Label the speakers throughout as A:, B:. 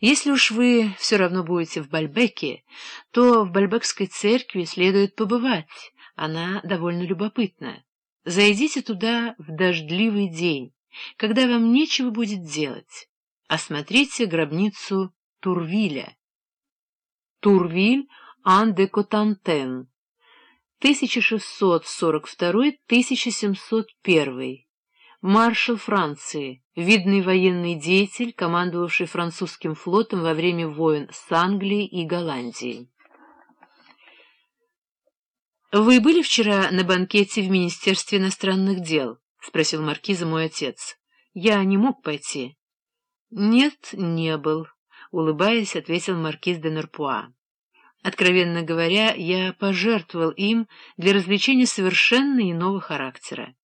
A: Если уж вы все равно будете в Бальбеке, то в Бальбекской церкви следует побывать, она довольно любопытна. Зайдите туда в дождливый день, когда вам нечего будет делать. Осмотрите гробницу Турвиля. Турвиль Ан де Котантен, 1642-1701 маршал Франции, видный военный деятель, командовавший французским флотом во время войн с Англией и Голландией. «Вы были вчера на банкете в Министерстве иностранных дел?» — спросил маркиза мой отец. «Я не мог пойти». «Нет, не был», — улыбаясь, ответил маркиз де Нурпуа. Откровенно говоря, я пожертвовал им для развлечения совершенно иного характера.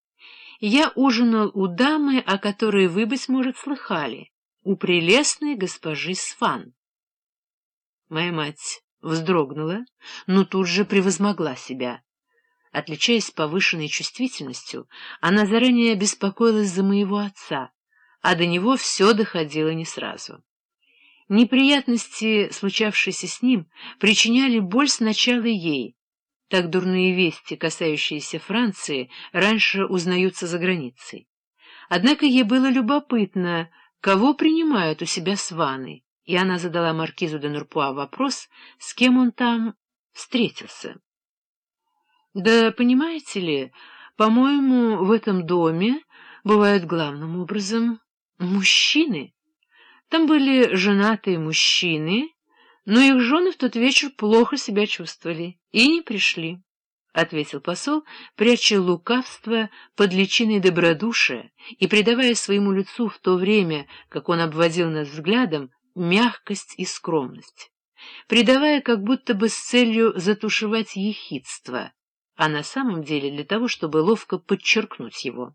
A: Я ужинал у дамы, о которой вы, быть может, слыхали, у прелестной госпожи Сван. Моя мать вздрогнула, но тут же превозмогла себя. Отличаясь повышенной чувствительностью, она заранее беспокоилась за моего отца, а до него все доходило не сразу. Неприятности, случавшиеся с ним, причиняли боль сначала ей, так дурные вести, касающиеся Франции, раньше узнаются за границей. Однако ей было любопытно, кого принимают у себя сваны, и она задала маркизу де Нурпуа вопрос, с кем он там встретился. «Да понимаете ли, по-моему, в этом доме бывают главным образом мужчины. Там были женатые мужчины, но их жены в тот вечер плохо себя чувствовали и не пришли, — ответил посол, пряча лукавство под личиной добродушия и придавая своему лицу в то время, как он обводил нас взглядом, мягкость и скромность, придавая как будто бы с целью затушевать ехидство, а на самом деле для того, чтобы ловко подчеркнуть его.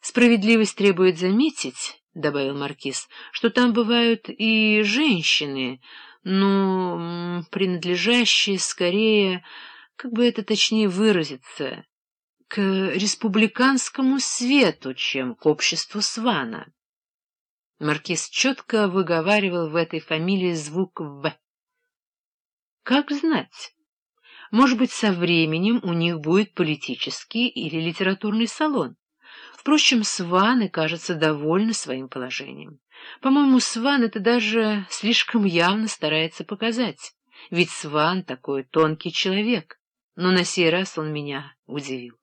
A: Справедливость требует заметить, — добавил Маркиз, — что там бывают и женщины, но принадлежащие скорее, как бы это точнее выразиться, к республиканскому свету, чем к обществу Свана. Маркиз четко выговаривал в этой фамилии звук «в». Как знать? Может быть, со временем у них будет политический или литературный салон. Впрочем, Сваны, кажется, довольны своим положением. По-моему, Сван это даже слишком явно старается показать, ведь Сван такой тонкий человек, но на сей раз он меня удивил.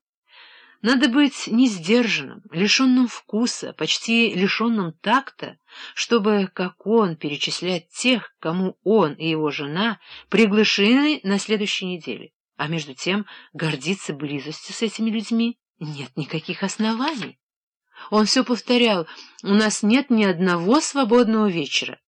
A: Надо быть несдержанным, лишенным вкуса, почти лишенным такта, чтобы, как он, перечислять тех, кому он и его жена приглашены на следующей неделе, а между тем гордиться близостью с этими людьми нет никаких оснований. Он все повторял, у нас нет ни одного свободного вечера,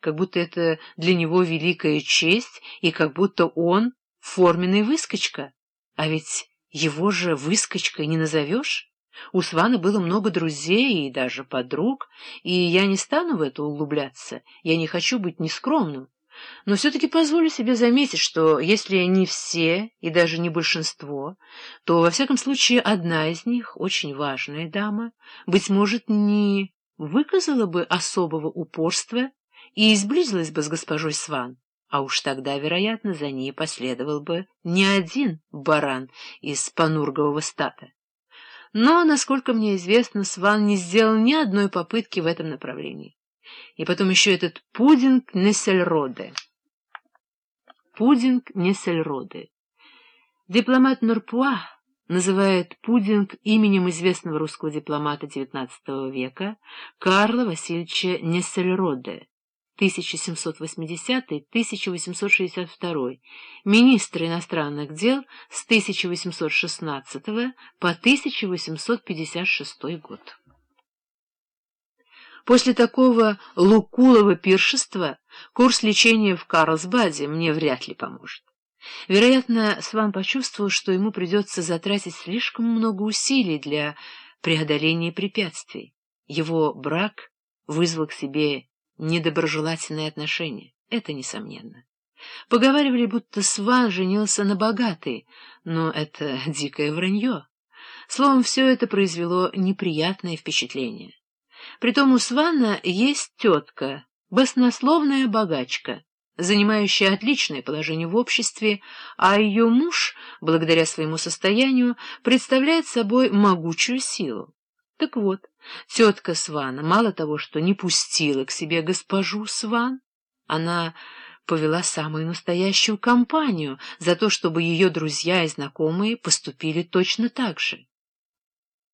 A: как будто это для него великая честь и как будто он форменный выскочка. А ведь его же выскочкой не назовешь. У Свана было много друзей и даже подруг, и я не стану в это углубляться, я не хочу быть нескромным. Но все-таки позволю себе заметить, что если не все и даже не большинство, то, во всяком случае, одна из них, очень важная дама, быть может, не выказала бы особого упорства и изблизилась бы с госпожой Сван, а уж тогда, вероятно, за ней последовал бы не один баран из панургового стата. Но, насколько мне известно, Сван не сделал ни одной попытки в этом направлении. И потом еще этот пудинг Нессельроде. Пудинг Нессельроде. Дипломат Нурпуа называет пудинг именем известного русского дипломата XIX века Карла Васильевича Нессельроде, 1780-1862, министр иностранных дел с 1816 по 1856 год. После такого лукулого пиршества курс лечения в Карлсбаде мне вряд ли поможет. Вероятно, Сван почувствовал, что ему придется затратить слишком много усилий для преодоления препятствий. Его брак вызвал к себе недоброжелательные отношения. Это несомненно. Поговаривали, будто Сван женился на богатой, но это дикое вранье. Словом, все это произвело неприятное впечатление. Притом у Свана есть тетка, баснословная богачка, занимающая отличное положение в обществе, а ее муж, благодаря своему состоянию, представляет собой могучую силу. Так вот, тетка Свана мало того, что не пустила к себе госпожу Сван, она повела самую настоящую кампанию за то, чтобы ее друзья и знакомые поступили точно так же.